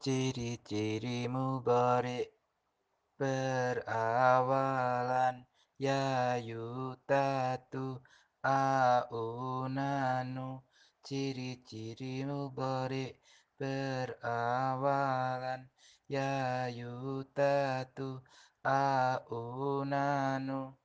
Ciri-cirimu beri berawalan ya yutatu aunanu. Ciri-cirimu beri berawalan ya yutatu aunanu.